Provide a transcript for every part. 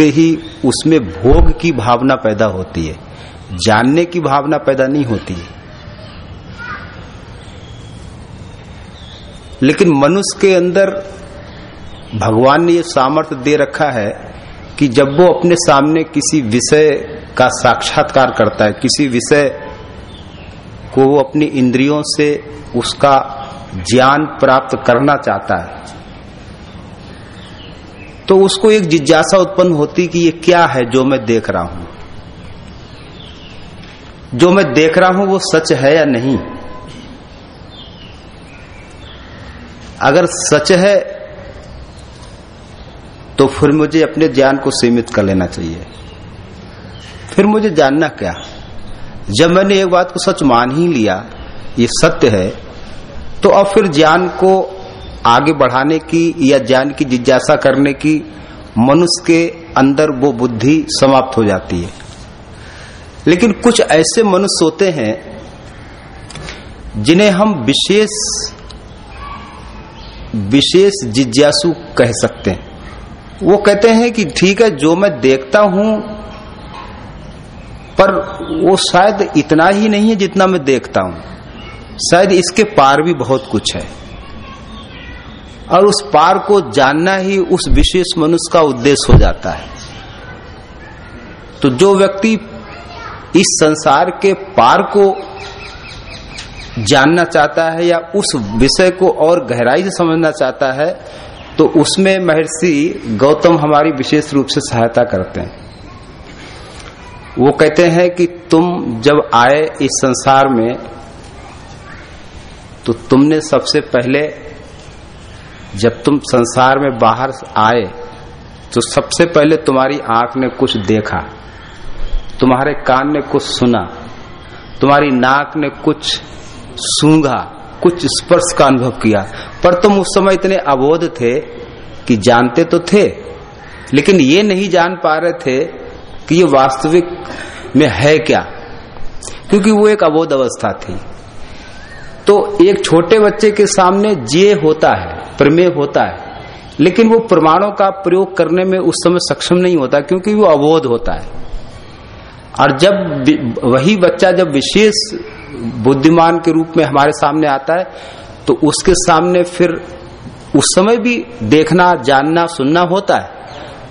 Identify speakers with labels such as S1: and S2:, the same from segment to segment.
S1: देखते ही उसमें भोग की भावना पैदा होती है, जानने की भावना पैदा नहीं होती है। लेकिन मनुष्य के अंदर भगवान ने ये सामर्थ्य दे रखा है कि जब वो अपने सामने किसी विषय का साक्षात्कार करता है, किसी विषय को वो अपनी इंद्रियों से उसका ज्ञान प्राप्त करना चाहता है तो उसको एक जिज्ञासा उत्पन्न होती कि ये क्या है जो मैं देख रहा हूँ? जो मैं देख रहा हूँ वो सच है या नहीं? अगर सच है तो फिर मुझे अपने ज्ञान को सीमित कर लेना चाहिए। फिर मुझे जानना क्या? जब मैंने एक बात को सच मान ही लिया, ये सत्य है तो अब फिर ज्ञान को आगे बढ़ाने की या ज्ञान की जिज्ञासा करने की, मनुष्य के अंदर वो बुद्धि समाप्त हो जाती है। लेकिन कुछ ऐसे मनुष्य होते हैं, जिन्हें हम विशेष विशेष जिज्ञासु कह सकते हैं। वो कहते हैं कि ठीक है, जो मैं देखता हूँ, पर वो शायद इतना ही नहीं है जितना मैं देखता हूँ। शायद इसके पार भी बहुत कुछ है। और उस पार को जानना ही उस विशेष मनुष्य का उद्देश्य हो जाता है। तो जो व्यक्ति इस संसार के पार को जानना चाहता है या उस विषय को और गहराई से समझना चाहता है तो उसमें महर्षि गौतम हमारी विशेष रूप से सहायता करते हैं। वो कहते हैं कि तुम जब आए इस संसार में तो तुमने सबसे पहले जब तुम संसार में बाहर आए तो सबसे पहले तुम्हारी आँख ने कुछ देखा, तुम्हारे कान ने कुछ सुना, तुम्हारी नाक ने कुछ सूंघा, कुछ स्पर्श का अनुभव किया। पर तुम उस समय इतने अबोध थे कि जानते तो थे, लेकिन ये नहीं जान पा रहे थे कि ये वास्तविक में है क्या, क्योंकि वो एक अबोध अवस्था थी। तो एक छोटे बच्चे के सामने जे होता है प्रमेय होता है। लेकिन वो प्रमाणों का प्रयोग करने में उस समय सक्षम नहीं होता क्योंकि वो अवोध होता है। और जब वही बच्चा जब विशेष बुद्धिमान के रूप में हमारे सामने आता है तो उसके सामने फिर उस समय भी देखना, जानना, सुनना होता है।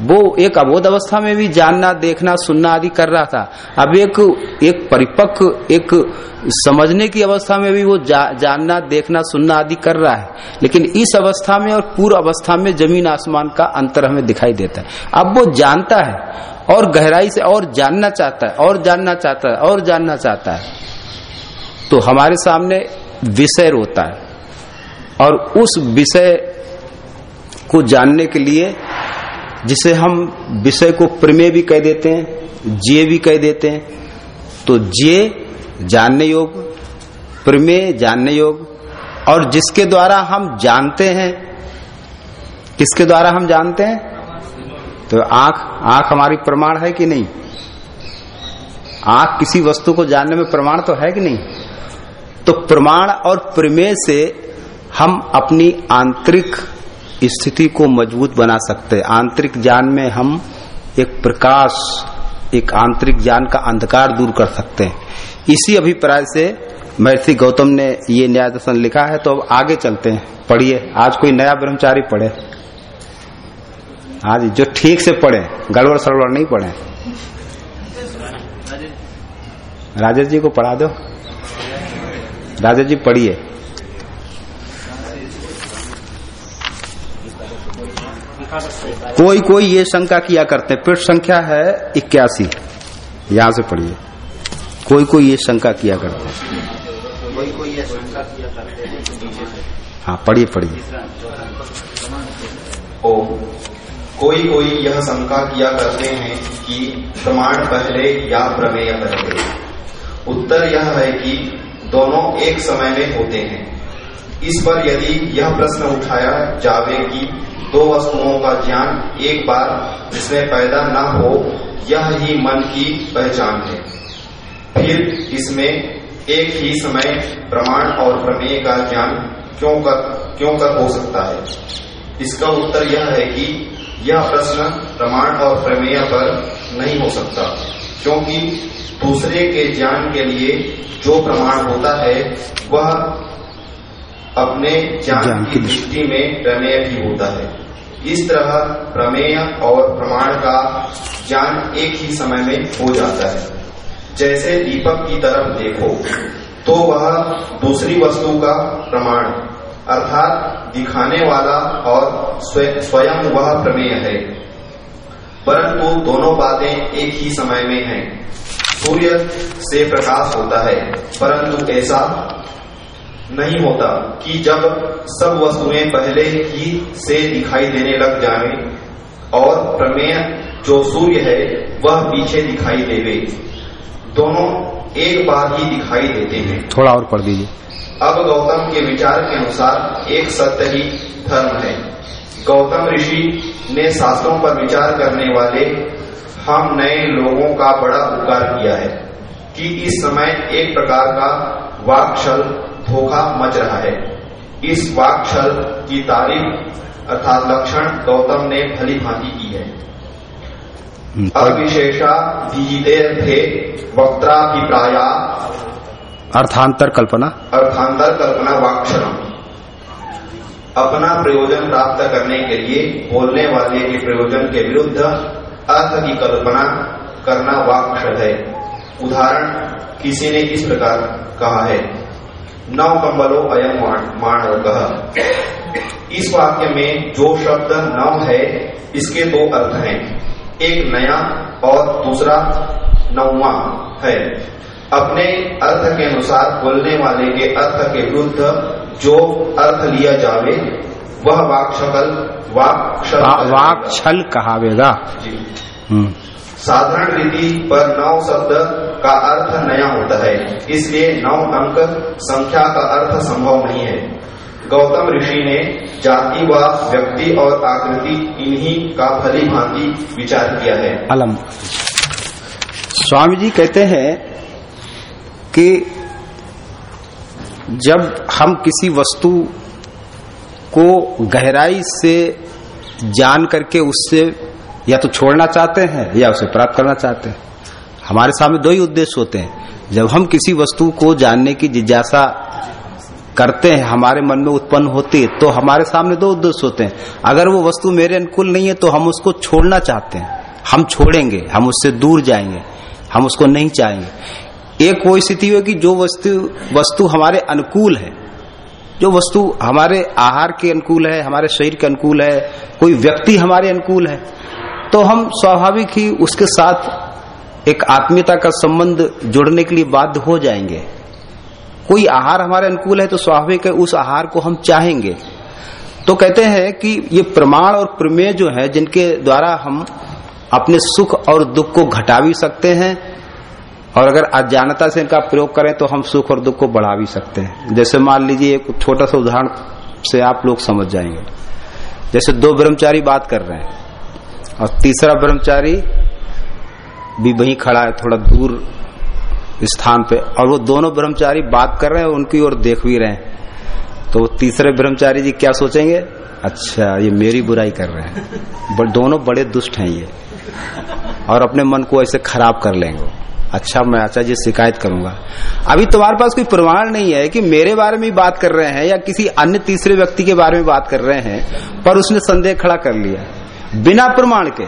S1: वो एक अबोध अवस्था में भी जानना देखना सुनना आदि कर रहा था। अब एक एक परिपक्व एक समझने की अवस्था में भी वो जा, जानना देखना सुनना आदि कर रहा है। लेकिन इस अवस्था में और पूर्व अवस्था में ज़मीन आसमान का अंतर हमें दिखाई देता है। अब वो जानता है और गहराई से और जानना चाहता है और जानना चाहता है और जानना चाहता है। तो हमारे सामने विषय होता है। और उस विषय को जानने के लिए जिसे हम विषय को प्रमेय भी कह देते हैं जे भी कह देते हैं। तो जे जानने योग, प्रमेय जानने योग, और जिसके द्वारा हम जानते हैं, किसके द्वारा हम जानते हैं? तो आँख आँख हमारी प्रमाण है कि नहीं? आँख किसी वस्तु को जानने में प्रमाण तो है कि नहीं? तो प्रमाण और प्रमेय से हम अपनी आंतरिक स्थिति को मज़बूत बना सकते हैं। आंतरिक ज्ञान में हम एक प्रकाश, एक आंतरिक ज्ञान का अंधकार दूर कर सकते हैं। इसी अभिप्राय से महर्षि गौतम ने ये न्याय दर्शन लिखा है तो अब आगे चलते हैं। पढ़िए। आज कोई नया ब्रह्मचारी पढ़े। आज जो ठीक से पढ़े, गड़बड़ सड़बड़ नहीं पढ़े। राजेश जी को पढ़ा दो। राजेश जी पढ़िए। कोई कोई ये शंका किया करते हैं। पृष्ठ संख्या है इक्यासी। यहाँ से पढ़िए। कोई कोई ये शंका किया करते हैं।
S2: कोई कोई ये शंका किया करते हैं।
S1: हाँ पढ़िए पढ़िए।
S3: ओम। कोई कोई यह शंका किया करते हैं कि प्रमाण पहले या प्रमेय पहले। उत्तर यह है कि दोनों एक समय में होते हैं। इस पर यदि यह प्रश्न उठाया जावे कि दो वस्तुओं का ज्ञान एक बार जिसमें पैदा न हो, यह ही मन की पहचान है। फिर इसमें एक ही समय प्रमाण और प्रमेय का ज्ञान क्यों कर क्यों कर हो सकता है? इसका उत्तर यह है कि यह प्रश्न प्रमाण और प्रमेय पर नहीं हो सकता, क्योंकि दूसरे के ज्ञान के लिए जो प्रमाण होता है, वह अपने ज्ञान
S1: ज्ञान
S3: की
S1: की
S3: दृष्टि। में प्रमेय भी होता है। इस तरह प्रमेय और प्रमाण का ज्ञान एक ही समय में हो जाता है। जैसे दीपक की तरफ़ देखो तो वह दूसरी वस्तु का प्रमाण अर्थात दिखाने वाला और स्वयं वह प्रमेय है। परंतु दोनों बातें एक ही समय में हैं। सूर्य से प्रकाश होता है परंतु ऐसा नहीं होता कि जब सब वस्तुएँ पहले ही से दिखाई देने लग जाए और प्रमेय जो सूर्य है वह पीछे दिखाई देवे। दोनों एक बार ही दिखाई देते हैं।
S1: थोड़ा और पढ़ दीजिए।
S3: अब गौतम के विचार के अनुसार एक सत्य ही धर्म है। गौतम ऋषि ने शास्त्रों पर विचार करने वाले हम नए लोगों का बड़ा उपकार किया है कि इस समय एक प्रकार का वाक्छल धोखा मच रहा है। इस वाक्छल की तारीफ़ अर्थात लक्षण गौतम ने भली भांति की है।
S1: पढ़-
S3: अविशेषा विजिते थे वक्त्राभिप्राया।
S1: अर्थांतर कल्पना।
S3: अर्थांतर कल्पना वाक्षरम अपना प्रयोजन प्राप्त करने के लिए बोलने वाले के प्रयोजन के विरुद्ध अर्थ की कल्पना करना वाक्षर है। उदाहरण किसी ने इस प्रकार कहा है। नव कंबलो अयम माणव इस वाक्य में जो शब्द नव है इसके दो अर्थ हैं। एक नया और दूसरा नौवा है। अपने अर्थ के अनुसार बोलने वाले के अर्थ के विरुद्ध जो अर्थ लिया जावे वह वाक शकल वाक शब्द
S1: वाक छल कहावेगा हम्म,
S3: साधारण रीति पर नौ शब्द का अर्थ नया होता है। इसलिए नौ अंक संख्या का अर्थ संभव नहीं है। गौतम ऋषि ने जाति व व्यक्ति और आकृति इन्हीं का भली भांति विचार किया है।
S1: अलम। स्वामी जी कहते हैं कि जब हम किसी वस्तु को गहराई से जान करके उससे या तो छोड़ना चाहते हैं या उसे प्राप्त करना चाहते हैं। हमारे सामने दो ही उद्देश्य होते हैं। जब हम किसी वस्तु को जानने की जिज्ञासा करते हैं, हमारे मन में उत्पन्न होती है तो हमारे सामने दो उद्देश्य होते हैं। अगर वो वस्तु मेरे अनुकूल नहीं है तो हम उसको छोड़ना चाहते हैं। हम छोड़ेंगे, हम उससे दूर जाएँगे, हम उसको नहीं चाहेंगे। एक वो स्थिति है कि जो वस्तु वस्तु हमारे अनुकूल है, जो वस्तु हमारे आहार के अनुकूल है, हमारे शरीर के अनुकूल है, कोई व्यक्ति हमारे अनुकूल है तो हम स्वाभाविक ही उसके साथ एक आत्मीयता का संबंध जोड़ने के लिए बाध्य हो जाएँगे। कोई आहार हमारे अनुकूल है तो स्वाभाविक है, उस आहार को हम चाहेंगे। तो कहते हैं कि ये प्रमाण और प्रमेय जो है, जिनके द्वारा हम अपने सुख और दुख को घटा भी सकते हैं, और अगर अज्ञानता से इनका प्रयोग करें तो हम सुख और दुख को बढ़ा भी सकते हैं। जैसे मान लीजिए, एक छोटा सा उदाहरण से आप लोग समझ जाएँगे। जैसे दो ब्रह्मचारी बात कर रहे हैं, और तीसरा ब्रह्मचारी भी वहीं खड़ा है, थोड़ा दूर स्थान पे। और वो दोनों ब्रह्मचारी बात कर रहे हैं, उनकी ओर देख भी रहे हैं। तो वो तीसरे ब्रह्मचारी जी क्या सोचेंगे? अच्छा ये मेरी बुराई कर रहे हैं। बट दोनों बड़े दुष्ट हैं ये। और अपने मन को ऐसे खराब कर लेंगे अच्छा मैं आचार्य जी शिकायत करूँगा। अभी तुम्हारे पास कोई प्रमाण नहीं है कि मेरे बारे में बात कर रहे हैं या किसी अन्य तीसरे व्यक्ति के बारे में बात कर रहे हैं, पर उसने संदेह खड़ा कर लिया। बिना प्रमाण के।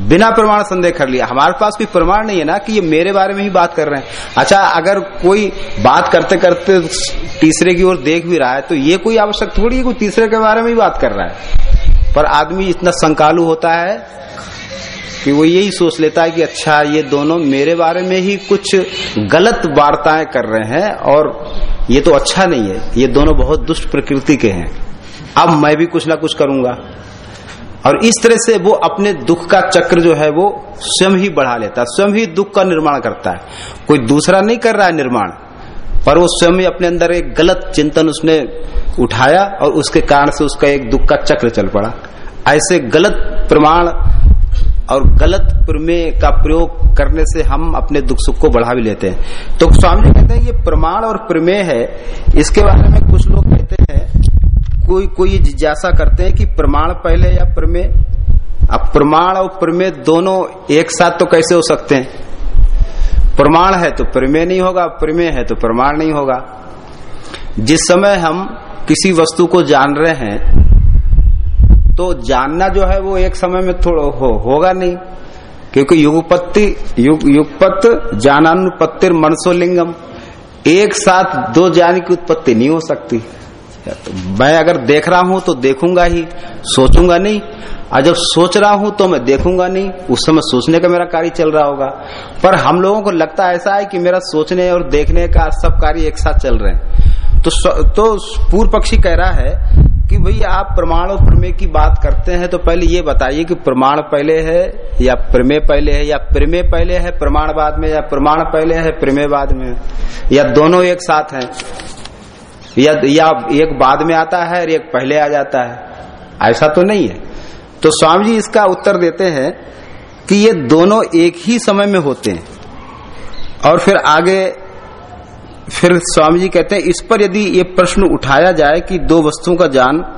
S1: बिना प्रमाण संदेह कर लिया। हमारे पास कोई प्रमाण नहीं है ना कि ये मेरे बारे में ही बात कर रहे हैं। अच्छा अगर कोई बात करते करते तीसरे की ओर देख भी रहा है तो ये कोई आवश्यक थोड़ी है कोई तीसरे के बारे में ही बात कर रहा है। पर आदमी इतना संकालु होता है कि वो यही सोच लेता है कि अच्छा ये दोनों मेरे बारे में ही कुछ गलत वार्ताएँ कर रहे हैं और ये तो अच्छा नहीं है। ये दोनों बहुत दुष्ट प्रकृति के हैं। अब मैं भी कुछ ना कुछ करूँगा। और इस तरह से वो अपने दुख का चक्र जो है वो स्वयं ही बढ़ा लेता है, स्वयं ही दुख का निर्माण करता है। कोई दूसरा नहीं कर रहा है निर्माण, पर वो स्वयं ही अपने अंदर एक गलत चिंतन उसने उठाया और उसके कारण से उसका एक दुख का चक्र चल पड़ा। ऐसे गलत प्रमाण और गलत प्रमेय का प्रयोग करने से हम अपने दुख सुख को बढ़ा भी लेते हैं। तो स्वामी जी कहते हैं, ये प्रमाण और प्रमेय है, इसके बारे में कुछ लोग कहते हैं कोई कोई जिज्ञासा करते हैं कि प्रमाण पहले या प्रमेय? अब प्रमाण और प्रमेय दोनों एक साथ तो कैसे हो सकते हैं? प्रमाण है तो प्रमेय नहीं होगा प्रमेय है तो प्रमाण नहीं होगा। जिस समय हम किसी वस्तु को जान रहे हैं तो जानना जो है वो एक समय में थोड़ा हो, होगा नहीं। क्योंकि युगपत्ति युग युगपत जानानुपत्तिर मनसोलिंगम एक साथ दो ज्ञान की उत्पत्ति नहीं हो सकती। तो मैं अगर देख रहा हूँ तो देखूँगा ही, सोचूँगा नहीं। और जब सोच रहा हूँ तो मैं देखूँगा नहीं। उस समय सोचने का मेरा कार्य चल रहा होगा। पर हम लोगों को लगता ऐसा है कि मेरा सोचने और देखने का सब कार्य एक साथ चल रहे हैं। तो तो पूर्व पक्षी कह रहा है कि भाई आप प्रमाण और प्रमेय की बात करते हैं तो पहले ये बताइए कि प्रमाण पहले है या प्रमेय पहले है, या प्रमेय पहले है प्रमाण बाद में, या प्रमाण पहले है, प्रमेय बाद में? या दोनों एक साथ हैं? या, या एक बाद में आता है और एक पहले आ जाता है। ऐसा तो नहीं है। तो स्वामी जी इसका उत्तर देते हैं कि ये दोनों एक ही समय में होते हैं। और फिर आगे फिर स्वामी जी कहते हैं इस पर यदि ये प्रश्न उठाया जाए कि दो वस्तुओं का ज्ञान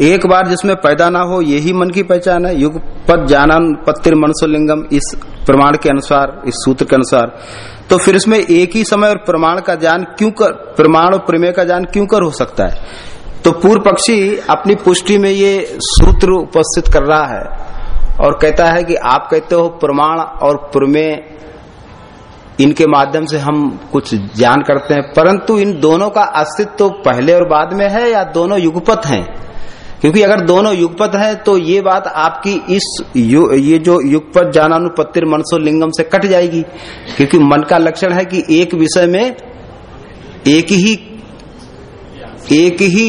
S1: एक बार जिसमें पैदा ना हो यही मन की पहचान है। युग पद जानान पत्तिर मनसोलिंगम इस प्रमाण के अनुसार इस सूत्र के अनुसार। तो फिर इसमें एक ही समय और प्रमाण का ज्ञान क्यों कर, प्रमाण और प्रमेय का ज्ञान क्यों कर हो सकता है? तो पूर्व पक्षी अपनी पुष्टि में ये सूत्र उपस्थित कर रहा है और कहता है कि आप कहते हो प्रमाण और प्रमेय, इनके माध्यम से हम कुछ ज्ञान करते हैं, परंतु इन दोनों का अस्तित्व तो पहले और बाद में है या दोनों युगपत हैं? क्योंकि अगर दोनों युगपत हैं तो ये बात आपकी इस यु, ये जो युगपत जानानुपत्तिर मनसो लिंगम से कट जाएगी। क्योंकि मन का लक्षण है कि एक विषय में एक ही एक ही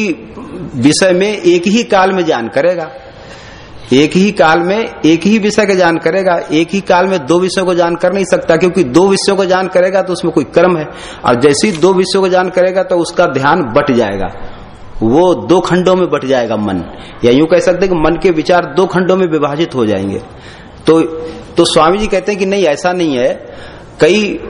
S1: विषय में एक ही काल में ज्ञान करेगा। एक ही काल में एक ही विषय का ज्ञान करेगा एक ही काल में दो विषयों को जान कर नहीं सकता क्योंकि दो विषयों को जान करेगा तो उसमें कोई कर्म है। और जैसे ही दो विषयों को जान करेगा तो उसका ध्यान बट जाएगा। वो दो खंडों में बट जाएगा मन। या यूँ कह सकते हैं कि मन के विचार दो खंडों में विभाजित हो जाएँगे। तो तो स्वामी जी कहते हैं कि नहीं, ऐसा नहीं है। कई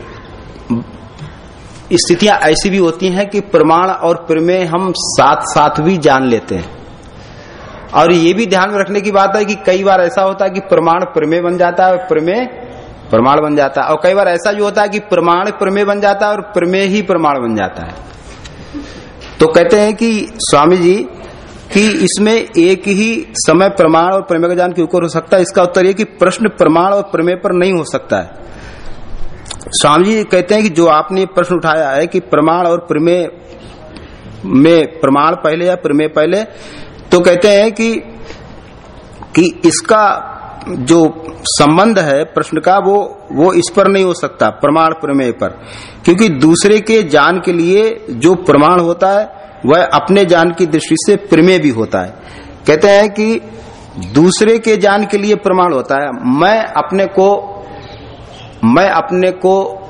S1: स्थितियाँ ऐसी भी होती हैं कि प्रमाण और प्रमेय हम साथ साथ भी जान लेते हैं। और ये भी ध्यान में रखने की बात है कि कई बार ऐसा होता है कि प्रमाण प्रमेय बन जाता है प्रमेय प्रमाण बन जाता है। और कई बार ऐसा भी होता है कि प्रमाण प्रमेय बन जाता है और प्रमेय ही प्रमाण बन जाता है। तो कहते हैं कि स्वामी जी, कि इसमें एक ही समय प्रमाण और प्रमेय का ज्ञान क्यों हो सकता है। इसका उत्तर यह कि प्रश्न प्रमाण और प्रमेय पर नहीं हो सकता है। स्वामी जी कहते हैं कि जो आपने प्रश्न उठाया है कि प्रमाण और प्रमेय में प्रमाण पहले या प्रमेय पहले तो कहते हैं कि कि इसका जो संबंध है प्रश्न का, वो वो इस पर नहीं हो सकता, प्रमाण प्रमेय पर। क्योंकि दूसरे के जान के लिए जो प्रमाण होता है, वह अपने जान की दृष्टि से प्रमेय भी होता है। कहते हैं कि दूसरे के जान के लिए प्रमाण होता है। मैं अपने को, मैं अपने को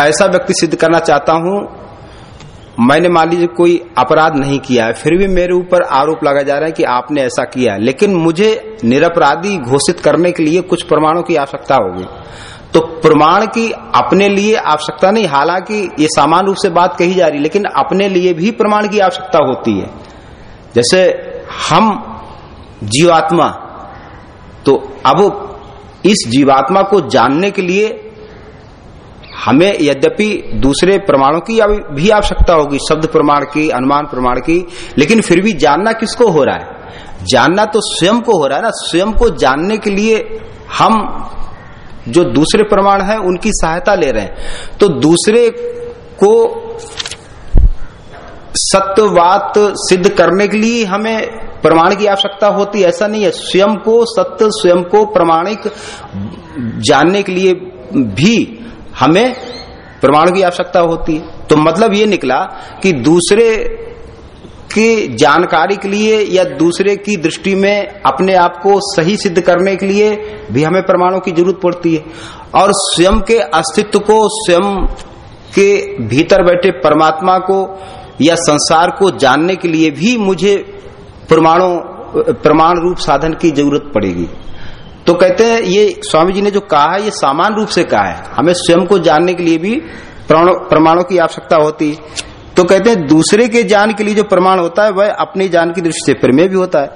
S1: ऐसा व्यक्ति सिद्ध करना चाहता हूँ मैंने मान लीजिए कोई अपराध नहीं किया है, फिर भी मेरे ऊपर आरोप लगा जा रहा है कि आपने ऐसा किया है। लेकिन मुझे निरपराधी घोषित करने के लिए कुछ प्रमाणों की आवश्यकता होगी। तो प्रमाण की अपने लिए आवश्यकता नहीं, हालाँकि ये सामान्य रूप से बात कही जा रही लेकिन अपने लिए भी प्रमाण की आवश्यकता होती है। जैसे हम जीवात्मा तो अब इस जीवात्मा को जानने के लिए हमें यद्यपि दूसरे प्रमाणों की भी आवश्यकता होगी, शब्द प्रमाण की, अनुमान प्रमाण की, लेकिन फिर भी जानना किसको हो रहा है? जानना तो स्वयं को हो रहा है ना? स्वयं को जानने के लिए हम जो दूसरे प्रमाण है, उनकी सहायता ले रहे हैं। तो दूसरे को सत्यवात सिद्ध करने के लिए हमें प्रमाण की आवश्यकता होती है। ऐसा नहीं है। स्वयं को सत्य स्वयं को प्रमाणिक जानने के लिए भी हमें प्रमाण की आवश्यकता होती है। तो मतलब ये निकला कि दूसरे की जानकारी के लिए या दूसरे की दृष्टि में अपने आप को सही सिद्ध करने के लिए भी हमें प्रमाणों की ज़रूरत पड़ती है। और स्वयं के अस्तित्व को, स्वयं के भीतर बैठे परमात्मा को या संसार को जानने के लिए भी मुझे प्रमाणों, प्रमाण रूप साधन की ज़रूरत पड़ेगी। तो कहते हैं, ये स्वामी जी ने जो कहा है, ये समान रूप से कहा है। हमें स्वयं को जानने के लिए भी प्रमाणों की आवश्यकता होती तो कहते हैं, दूसरे के ज्ञान के लिए जो प्रमाण होता है, वह अपनी ज्ञान की दृष्टि से प्रमेय भी होता है।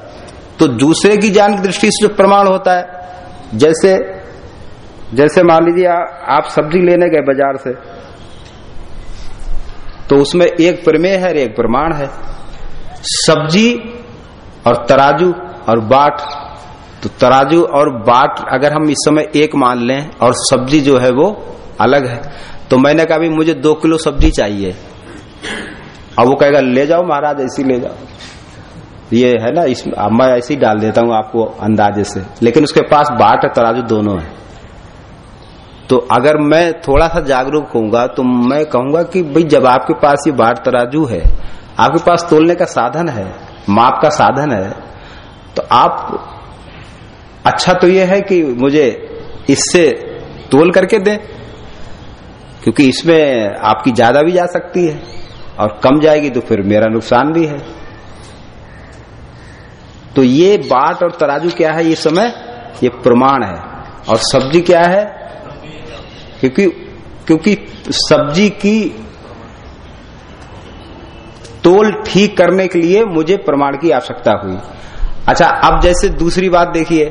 S1: तो दूसरे की ज्ञान की दृष्टि से जो प्रमाण होता है, जैसे जैसे मान लीजिए आप सब्ज़ी लेने गए बाज़ार से तो उसमें एक प्रमेय है और एक प्रमाण है। सब्ज़ी और तराजू और बाट तो तराजू और बाट अगर हम इस समय एक मान लें और सब्ज़ी जो है वो अलग है तो मैंने कहा भी मुझे दो किलो सब्ज़ी चाहिए। अब वो कहेगा, ले जाओ महाराज, ऐसी ले जाओ। ये है ना, इस मैं ऐसे ही डाल देता हूँ आपको अंदाजे से। लेकिन उसके पास बाट और तराजू दोनों है। तो अगर मैं थोड़ा सा जागरूक होऊँगा तो मैं कहूँगा कि भाई, जब आपके पास ये बाट तराजू है, आपके पास तोलने का साधन है, माप का साधन है तो आप अच्छा तो यह है कि मुझे इससे तोल करके दें, क्योंकि इसमें आपकी ज़्यादा भी जा सकती है और कम जाएगी तो फिर मेरा नुकसान भी है। तो ये बाट और तराजू क्या है? ये समय, ये प्रमाण है। और सब्ज़ी क्या है? क्योंकि क्योंकि सब्ज़ी की तोल ठीक करने के लिए मुझे प्रमाण की आवश्यकता हुई। अच्छा अब जैसे दूसरी बात देखिए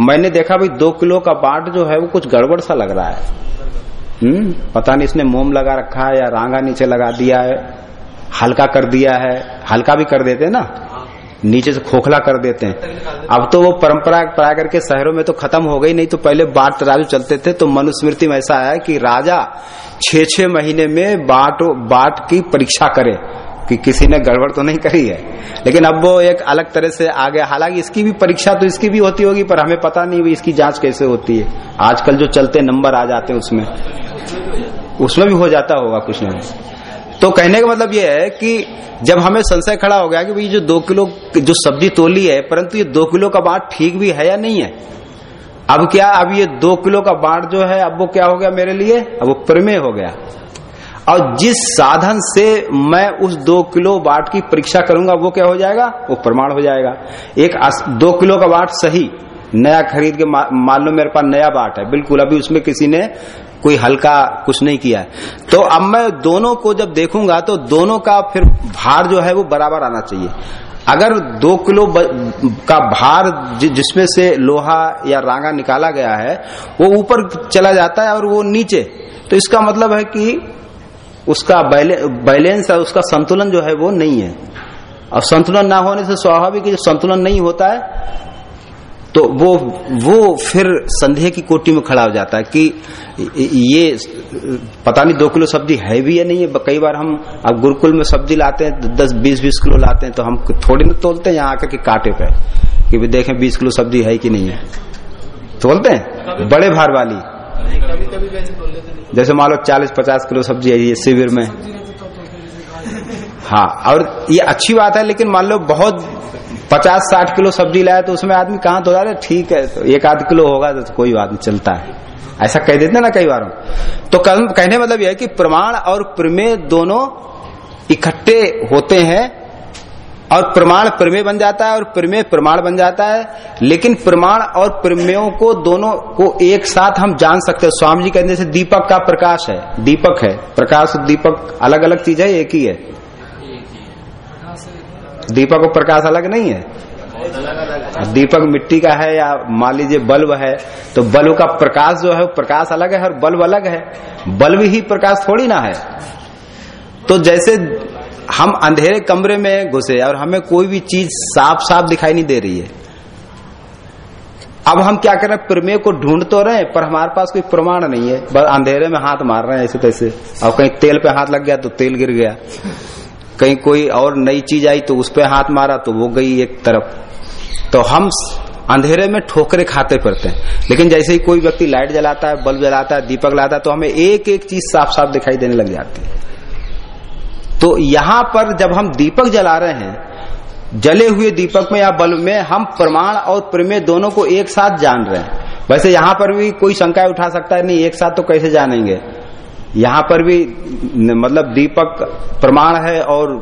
S1: मैंने देखा भाई दो किलो का बाट जो है वो कुछ गड़बड़ सा लग रहा है। हम्म? पता नहीं इसने मोम लगा रखा है या रांगा नीचे लगा दिया है, हल्का कर दिया है, हल्का भी कर देते हैं ना? नीचे से खोखला कर देते हैं। अब तो वो परंपरा प्राय करके शहरों में तो खत्म हो गई, नहीं तो पहले बाट तराजू चलते थे तो मनुस्मृति में ऐसा है कि राजा छह छह महीने में बाट बाट की परीक्षा करे। कि किसी ने गड़बड़ तो नहीं करी है। लेकिन अब वो एक अलग तरह से आ गया। हालाँकि इसकी भी परीक्षा तो इसकी भी होती होगी, पर हमें पता नहीं भी इसकी जाँच कैसे होती है। आजकल जो चलते नंबर आ जाते हैं उसमें उसमें भी हो जाता होगा कुछ ना तो कहने का मतलब ये है कि जब हमें संशय खड़ा हो गया कि भाई जो दो किलो जो सब्ज़ी तोली है, परंतु ये दो किलो का बाट ठीक भी है या नहीं है? अब क्या, अब ये दो किलो का बाट जो है, अब वो क्या हो गया मेरे लिए? अब वो प्रमेय हो गया। और जिस साधन से मैं उस दो किलो बाट की परीक्षा करूँगा, वो क्या हो जाएगा? वो प्रमाण हो जाएगा। एक दो किलो का बाट सही, नया खरीद के मान लो मेरे पास नया बाट है, बिल्कुल, अभी उसमें किसी ने कोई हल्का कुछ नहीं किया है। तो अब मैं दोनों को जब देखूँगा तो दोनों का फिर भार जो है, वो बराबर आना चाहिए। अगर दो किलो का भार जिसमें से लोहा या रांगा निकाला गया है, वो ऊपर चला जाता है और वो नीचे। तो इसका मतलब है कि उसका बैलेंस है उसका संतुलन जो है वो नहीं है। और संतुलन ना होने से स्वाभाविक जो संतुलन नहीं होता है तो वो वो फिर संदेह की कोटि में खड़ा हो जाता है कि ये पता नहीं दो किलो सब्ज़ी है भी या नहीं है। कई बार हम अब गुरुकुल में सब्ज़ी लाते हैं दस बीस बीस किलो लाते हैं तो हम थोड़ी ना तोलते हैं यहाँ आकर के कांटे पे कि देखें बीस किलो सब्ज़ी है कि नहीं है। तोलते हैं? बड़े भार वाली। जैसे मान लो चालीस पचास किलो सब्ज़ी आई है शिविर में। हाँ और ये अच्छी बात है लेकिन मान लो बहुत पचास साठ किलो सब्ज़ी लाया तो उसमें आदमी कहाँ तो रहे ठीक है तो एक आध किलो होगा तो कोई बात नहीं चलता है। ऐसा कह देते ना कई बार तो कह- कहने मतलब यह है कि प्रमाण और प्रमेय दोनों इकट्ठे होते हैं और प्रमाण प्रमेय बन जाता है और प्रमेय प्रमाण बन जाता है। लेकिन प्रमाण और प्रमेयों को दोनों को एक साथ हम जान सकते हैं। स्वामी जी कहते दीपक का प्रकाश है। दीपक है। प्रकाश दीपक अलग अलग चीज़ है, एक ही है? दीपक और प्रकाश अलग नहीं है? दीपक मिट्टी का है या मान लीजिए बल्ब है तो बल्ब का प्रकाश जो है प्रकाश अलग है और बल्ब अलग है। बल्ब ही प्रकाश थोड़ी ना है। तो जैसे हम अंधेरे कमरे में घुसे और हमें कोई भी चीज़ साफ़ साफ़ दिखाई नहीं दे रही है। अब हम क्या कर? रहे हैं प्रमेय को ढूंढ तो रहे हैं, पर हमारे पास कोई प्रमाण नहीं है। बस अंधेरे में हाथ मार रहे हैं ऐसे तैसे। और कहीं तेल पे हाथ लग गया तो तेल गिर गया। कहीं कोई और नई चीज़ आई तो उस पर हाथ मारा तो वो गई एक तरफ़। तो हम अंधेरे में ठोकरे खाते फिरते हैं। लेकिन जैसे ही कोई व्यक्ति लाइट जलाता है, बल्ब जलाता है, दीपक लाता है तो हमें एक एक चीज़ साफ़ साफ़ दिखाई देने लग जाती है। तो यहाँ पर जब हम दीपक जला रहे हैं जले हुए दीपक में या बल्ब में हम प्रमाण और प्रमेय दोनों को एक साथ जान रहे हैं। वैसे यहाँ पर भी कोई शंका उठा सकता है नहीं एक साथ तो कैसे जानेंगे? यहाँ पर भी मतलब दीपक प्रमाण है और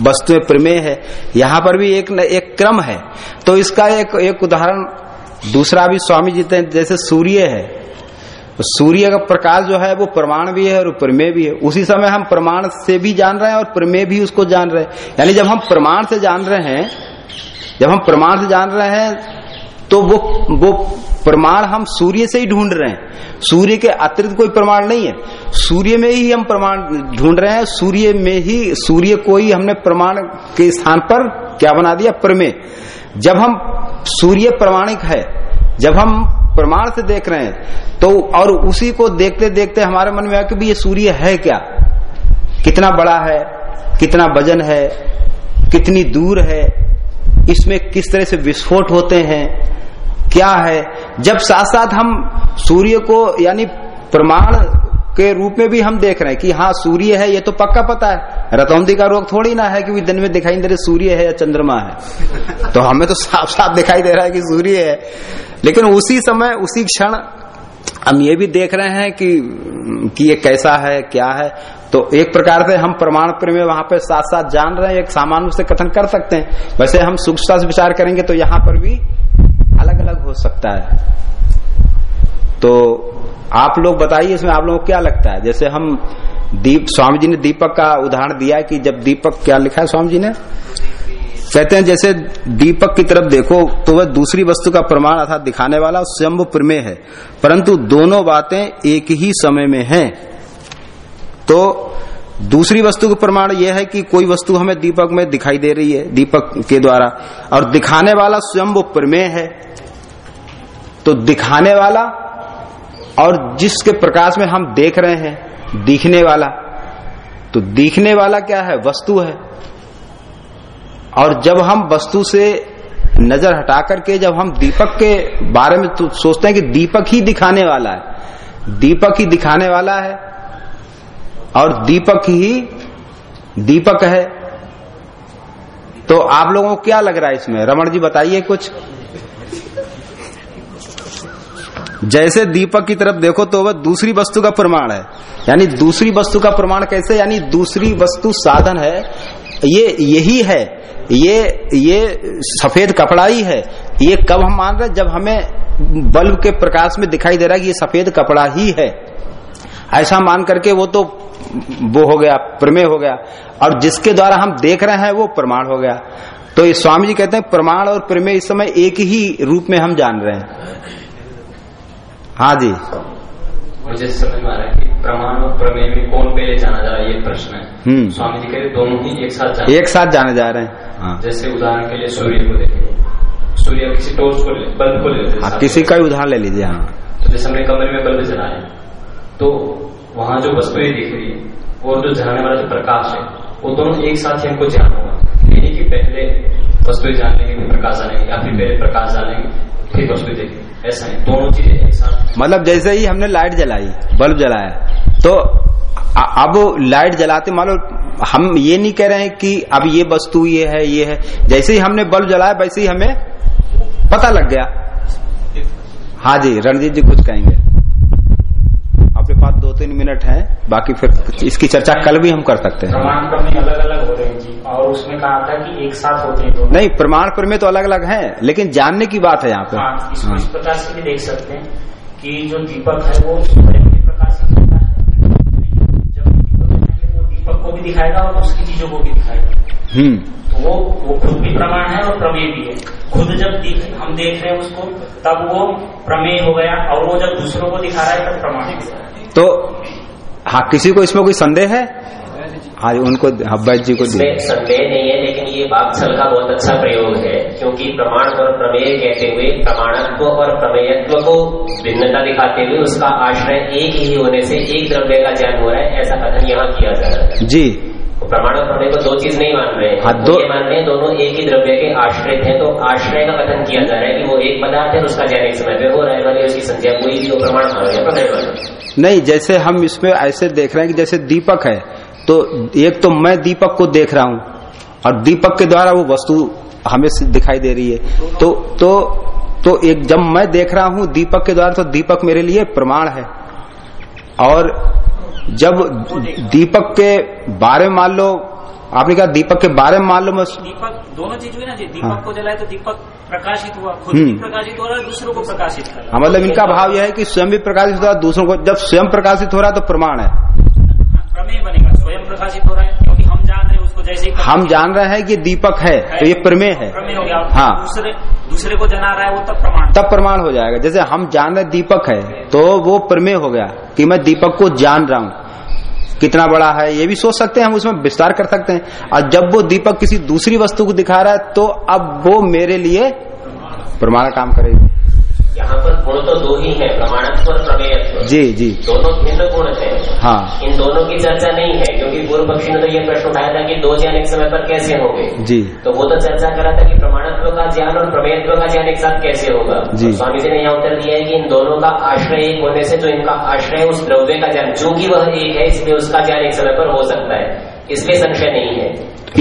S1: वस्तु प्रमेय है। यहाँ पर भी एक न, एक क्रम है। तो इसका एक एक उदाहरण दूसरा भी स्वामी जी जैसे सूर्य है। सूर्य का प्रकाश जो है वो प्रमाण भी है और प्रमेय भी है। उसी समय हम प्रमाण से भी जान रहे हैं और प्रमेय भी उसको जान रहे हैं। यानी जब हम प्रमाण से जान रहे हैं, जब हम प्रमाण से जान रहे हैं तो वो वो प्रमाण हम सूर्य से ही ढूंढ रहे हैं। सूर्य के अतिरिक्त कोई प्रमाण नहीं है। सूर्य में ही हम प्रमाण ढूंढ रहे हैं। सूर्य में ही, सूर्य को ही हमने प्रमाण के स्थान पर क्या बना दिया? प्रमेय जब हम सूर्य प्रमाणिक है, जब हम प्रमाण से देख रहे हैं। तो और उसी को देखते देखते हमारे मन में आया कि भी ये सूर्य है क्या? कितना बड़ा है? कितना वज़न है? कितनी दूर है? इसमें किस तरह से विस्फोट होते हैं? क्या है? जब साथ साथ हम सूर्य को, यानी प्रमाण के रूप में भी हम देख रहे हैं कि हाँ सूर्य है, ये तो पक्का पता है। रतौंदी का रोग थोड़ी ना है कि दिन में दिखाई दे रहे सूर्य है या चंद्रमा है। तो हमें तो साफ़ साफ़ दिखाई दे रहा है कि सूर्य है। लेकिन उसी समय उसी क्षण हम ये भी देख रहे हैं कि कि ये कैसा है क्या है। तो एक प्रकार से हम प्रमाण में वहाँ पे साथ साथ जान रहे हैं एक सामान्य से कथन कर सकते हैं। वैसे हम सूक्ष्मता से विचार करेंगे तो यहाँ पर भी अलग अलग हो सकता है। तो आप लोग बताइए इसमें आप लोगों को क्या लगता है? जैसे हम दीप, स्वामी जी ने दीपक का उदाहरण दिया कि जब दीपक क्या लिखा है स्वामी जी ने? कहते हैं, जैसे दीपक की तरफ़ देखो तो वह दूसरी वस्तु का प्रमाण अर्थात दिखाने वाला स्वयं प्रमेय है। परंतु दोनों बातें एक ही समय में हैं। तो दूसरी वस्तु का प्रमाण यह है कि कोई वस्तु हमें दीपक में दिखाई दे रही है, दीपक के द्वारा, और दिखाने वाला स्वयं प्रमेय है। तो दिखाने वाला और जिसके प्रकाश में हम देख रहे हैं दिखने वाला। तो दिखने वाला क्या है? वस्तु है। और जब हम वस्तु से नज़र हटा करके, जब हम दीपक के बारे में तो सोचते हैं कि दीपक ही दिखाने वाला है। दीपक ही दिखाने वाला है। और दीपक ही दीपक है। तो आप लोगों को क्या लग रहा है इसमें? रमण जी बताइए कुछ। जैसे दीपक की तरफ़ देखो तो वह दूसरी वस्तु का प्रमाण है। यानी दूसरी वस्तु का प्रमाण कैसे? यानी दूसरी वस्तु साधन है। ये यही है। ये ये सफ़ेद कपड़ा ही है। ये कब हम मान रहे जब हमें बल्ब के प्रकाश में दिखाई दे रहा है कि ये सफ़ेद कपड़ा ही है। ऐसा मान करके वो तो वो हो गया, प्रमेय हो गया। और जिसके द्वारा हम देख रहे हैं, वो प्रमाण हो गया। तो ये स्वामी जी कहते हैं, प्रमाण और प्रमेय इस समय एक ही रूप में हम जान रहे हैं। हाँ जी।
S4: मुझे समझ में आ रहा है कि प्रमाण और प्रमेय में कौन पहले जाना जा रहा है ये प्रश्न है।
S1: हम्म।
S4: स्वामी जी कहते दोनों ही एक साथ जाना।
S1: एक साथ जाने जा रहे हैं। हाँ।
S4: जैसे उदाहरण के लिए सूर्य को देखें। सूर्य किसी टोर्च को ले बल्ब को ले लेते हैं
S1: हाँ किसी का उदाहरण ले लीजिए हाँ।
S4: तो जैसे हमने कमरे में बल्ब जलाया तो वहाँ जो वस्तुएँ दिख रही है और जो जलाने वाला जो प्रकाश है वो दोनों एक साथ ही हमको जाना होगा। यानी कि पहले वस्तुएँ जान लेंगे प्रकाश जानेंगे या फिर पहले प्रकाश जानेंगे फिर वस्तुएँ देखेंगे। ऐसा है दोनों चीज़ें एक साथ
S1: मतलब जैसे ही हमने लाइट जलाई बल्ब जलाया तो अब लाइट जलाते मान लो हम ये नहीं कह रहे हैं कि अब ये वस्तु ये है ये है। जैसे ही हमने बल्ब जलाया वैसे ही हमें पता लग गया। हाँ जी रणजीत जी कुछ कहेंगे। आपके पास दो तीन मिनट हैं बाकी फिर इसकी चर्चा कल भी हम कर सकते हैं।
S5: अलग अलग हो रहे हैं और उसमें कहा था कि एक साथ होते हैं दोनों।
S1: नहीं प्रमाण पर में तो अलग अलग हैं लेकिन जानने की बात है यहाँ पे
S5: हाँ इसको
S1: हाँ।
S5: इस प्रकार से भी देख सकते हैं कि जो दीपक है वो स्वयं होता है। जब दीपक वो दीपक को भी दिखाएगा और उसकी चीज़ों को भी दिखाएगा।
S1: हम्म।
S5: तो वो वो खुद भी प्रमाण है और प्रमेय भी है। खुद जब दिख, हम देख रहे हैं उसको तब वो प्रमेय हो गया और वो जब दूसरों को दिखा रहा है तब प्रमाण हो गया।
S1: तो हाँ किसी को इसमें कोई संदेह है? हाँ जी उनको हब्बैत जी को
S6: इसमें संदेह नहीं है लेकिन ये वाक्छल का बहुत अच्छा प्रयोग है क्योंकि प्रमाण और प्रमेय कहते हुए प्रमाणत्व और प्रमेयत्व को भिन्नता दिखाते हुए उसका आश्रय एक ही होने से एक द्रव्य का ज्ञान हो रहा है ऐसा कथन यहाँ किया जा रहा है।
S1: जी।
S6: वो प्रमाण और प्रमेय को दो चीज़ नहीं मान रहे हैं।
S1: हाँ, दो-
S6: ये मान रहे हैं दोनों एक ही द्रव्य के आश्रित हैं तो आश्रय का कथन किया जा रहा है कि वो एक पदार्थ है उसका ज्ञान एक समय पे हो रहा है भले उसकी संख्या कोई भी हो प्रमाण मानो या प्रमेय मानो।
S1: नहीं जैसे हम इसमें ऐसे देख रहे हैं कि जैसे दीपक है तो एक तो मैं दीपक को देख रहा हूँ और दीपक के द्वारा वो वस्तु हमें दिखाई दे रही है। तो तो तो एक जब मैं देख रहा हूँ दीपक के द्वारा तो दीपक मेरे लिए प्रमाण है। और जब दीपक के बारे में मान लो आपने कहा दीपक के बारे में मान लो मैं
S5: दीपक दोनों चीज़ हुई ना जी। दीपक
S1: हाँ।
S5: को जलाए तो दीपक प्रकाशित हुआ खुद भी
S1: हम्म।
S5: प्रकाशित हो रहा है दूसरों को प्रकाशित कर रहा
S1: हाँ। मतलब इनका भाव यह है कि स्वयं भी प्रकाशित हो रहा है दूसरों को जब स्वयं प्रकाशित हो रहा है तो प्रमाण है।
S5: प्रमेय स्वयं प्रकाशित हो रहा है क्योंकि हम जान रहे हैं उसको जैसे ही
S1: हम जान रहे हैं कि दीपक है है। तो ये प्रमेय है।
S5: प्रमेय हो गया।
S1: हाँ।
S5: दूसरे दूसरे को जना रहा है वो तब प्रमाण।
S1: तब प्रमाण हो जाएगा। जैसे हम जान रहे दीपक है तो वो प्रमेय हो गया कि मैं दीपक को जान रहा हूँ। कितना बड़ा है ये भी सोच सकते हैं हम उसमें विस्तार कर सकते हैं। और जब वो दीपक किसी दूसरी वस्तु को दिखा रहा है तो अब वो मेरे लिए प्रमाण काम करेगी।
S6: यहाँ पर गुण तो दो ही है प्रमाणत्व और प्रमेयत्व।
S1: जी जी।
S6: दोनों भिन्न गुण है।
S1: हाँ।
S6: इन दोनों की चर्चा नहीं है क्योंकि पूर्व पक्षी ने तो ये प्रश्न उठाया था कि दो ज्ञान एक समय पर कैसे होंगे।
S1: जी।
S6: तो वो तो चर्चा करा था कि प्रमाणत्व का ज्ञान और प्रमेयत्व का ज्ञान एक साथ कैसे होगा।
S1: जी।
S6: तो स्वामी जी ने यहाँ उत्तर दिया है कि इन दोनों का आश्रय एक होने से जो इनका आश्रय है उस द्रव्य का ज्ञान चूँकि वह एक है इसलिए उसका ज्ञान एक समय पर हो सकता है। इसलिए संशय नहीं है।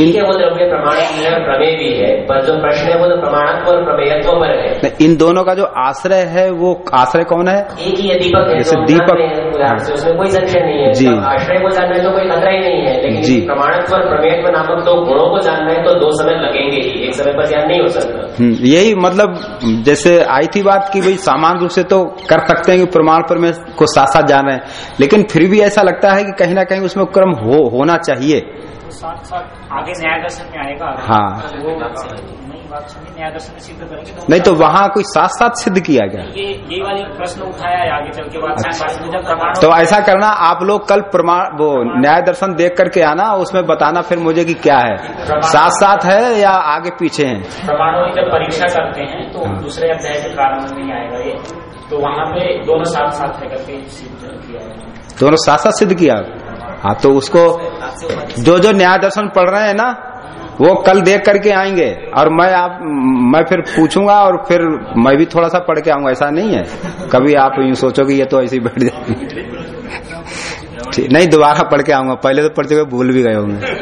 S6: है वो द्रव्य प्रमाण भी प्रमेय भी है पर जो प्रश्न है वो तो प्रमाणत्व और प्रमेयत्व पर है।
S1: इन दोनों का जो आश्रय है वो आश्रय कौन है?
S6: एक ही है दीपक है
S1: जैसे दीपक-
S6: हैं उसमें कोई संशय नहीं है।
S1: जी।
S6: तो आश्रय को जानने में तो कोई खतरा ही नहीं है लेकिन
S1: जी।
S6: प्रमाणत्व और प्रमेयत्व नामक दो गुणों को जानना है तो दो समय लगेंगे ही एक समय पर ज्ञान नहीं हो सकता।
S1: हम्म, यही मतलब जैसे आई थी बात की भाई सामान्य रूप से तो कर सकते हैं कि प्रमाण पर में को साथ साथ जान रहे हैं लेकिन फिर भी ऐसा लगता है कि कहीं ना कहीं उसमें क्रम हो होना चाहिए।
S5: तो साथ साथ आगे न्याय दर्शन में आएगा।
S1: हाँ।
S5: वो नहीं बात सुनी न्याय दर्शन में सिद्ध करेंगे तो
S1: नहीं तो वहाँ कोई साथ साथ सिद्ध किया गया?
S5: ये यही वाली प्रश्न उठाया है आगे चल के बाद प्रमाण
S1: तो ऐसा करना आप लोग कल प्रमाण वो न्याय दर्शन देख करके आना उसमें बताना फिर मुझे कि क्या है। साथ साथ है या आगे पीछे है?
S5: प्रमाणों की जब परीक्षा करते हैं तो
S1: हाँ।
S5: दूसरे अध्याय के प्रारंभ में आएगा ये। तो वहाँ पे दोनों साथ साथ है करके सिद्ध किया
S1: दोनों साथ साथ सिद्ध किया? हाँ तो उसको जो जो न्याय दर्शन पढ़ रहे हैं ना, वो कल देख करके आएँगे। और मैं आप, मैं फिर पूछूँगा और फिर मैं भी थोड़ा सा पढ़ के आऊँगा। ऐसा नहीं है। कभी आप यू सोचोगे, ये तो ऐसे ही बैठ जाएँगे। नहीं, दोबारा पढ़ के आऊँगा। पहले तो पढ़ते हुए भूल भी गए होंगे।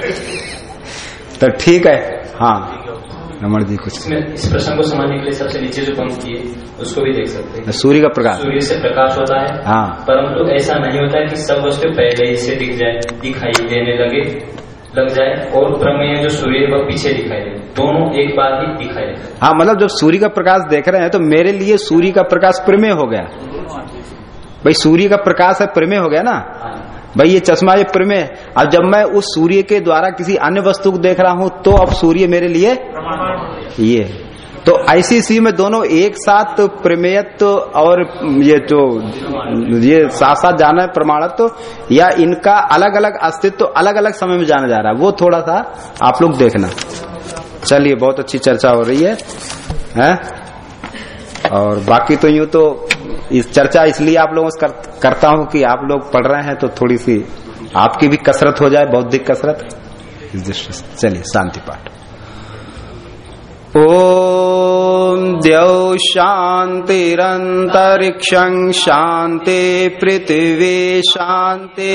S1: तो ठीक है। हाँ। रमन जी कुछ
S4: इसमें इस प्रश्न को समझने के लिए सबसे नीचे जो पंक्ति है उसको भी देख सकते हैं।
S1: सूर्य का प्रकाश।
S4: सूर्य से प्रकाश होता है।
S1: हाँ।
S4: परंतु ऐसा नहीं होता कि सब वस्तु पहले ही से दिख जाए दिखाई देने लगे लग जाए और प्रमेय जो सूर्य वह पीछे दिखाई दे। दोनों एक बार ही दिखाई देते
S1: हाँ मतलब जब सूर्य का प्रकाश देख रहे हैं तो मेरे लिए सूर्य का प्रकाश प्रमेय हो गया। भाई सूर्य का प्रकाश है प्रमेय हो गया ना? भाई, ये चश्मा ये प्रमेय। अब जब मैं उस सूर्य के द्वारा किसी अन्य वस्तु को देख रहा हूँ तो अब सूर्य मेरे लिए ये तो ऐसी सी में दोनों एक साथ प्रमेयत्व और ये जो, ये साथ साथ जाना है प्रमाणत्व, या इनका अलग अलग अस्तित्व अलग अलग समय में जाना जा रहा है। वो थोड़ा सा आप लोग देखना। चलिए, बहुत अच्छी चर्चा हो रही है, हैं? और बाकी तो यूँ तो इस चर्चा इसलिए आप लोगों से कर, करता हूँ कि आप लोग पढ़ रहे हैं तो थोड़ी सी आपकी भी कसरत हो जाए बौद्धिक कसरत। इस दृष्टि चलिए शांति पाठ। ॐ द्यौ शान्तिरन्तरिक्षं शांति पृथ्वी शान्तिर्